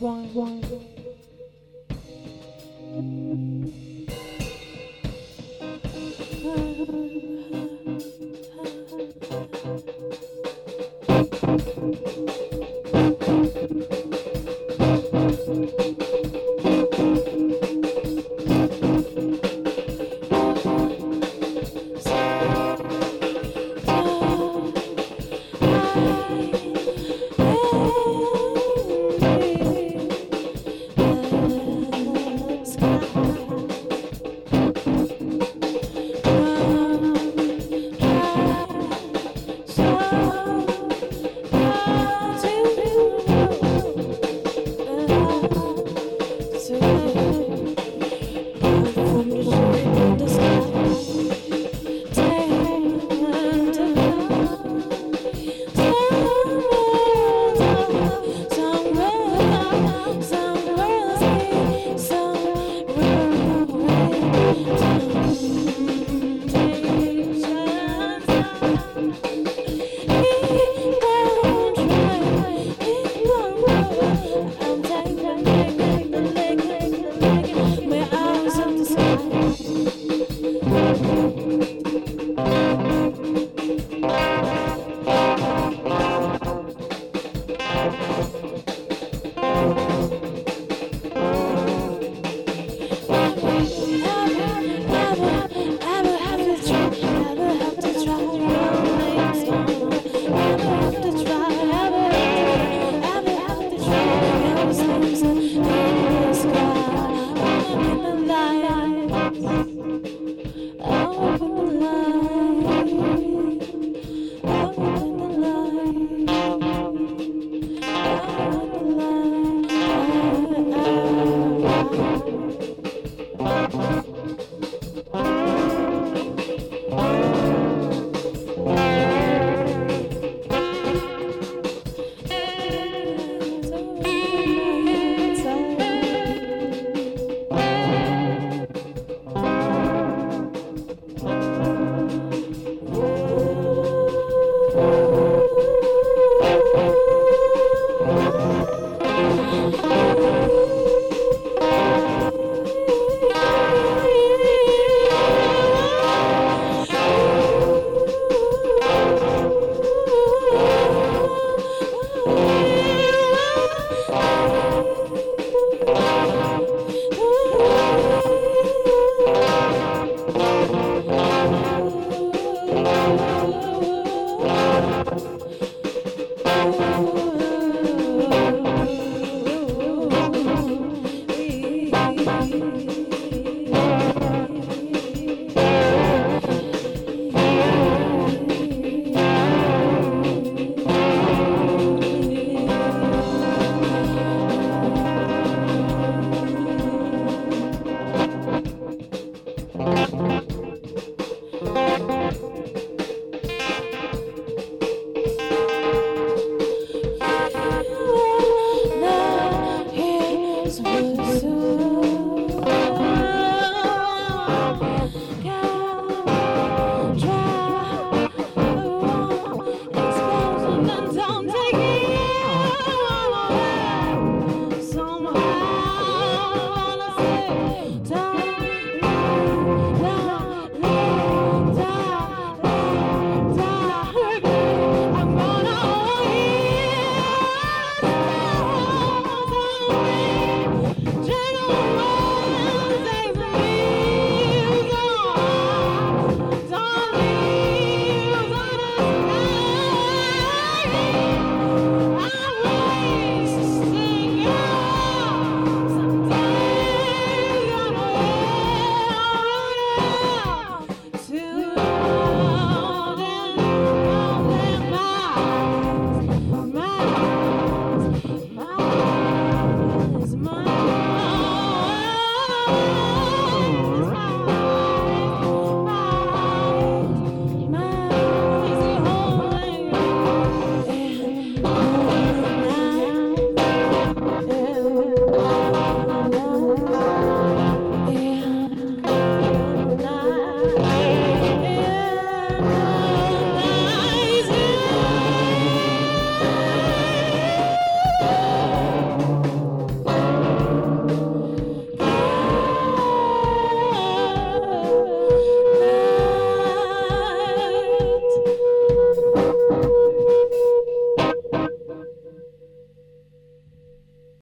Thank you. Time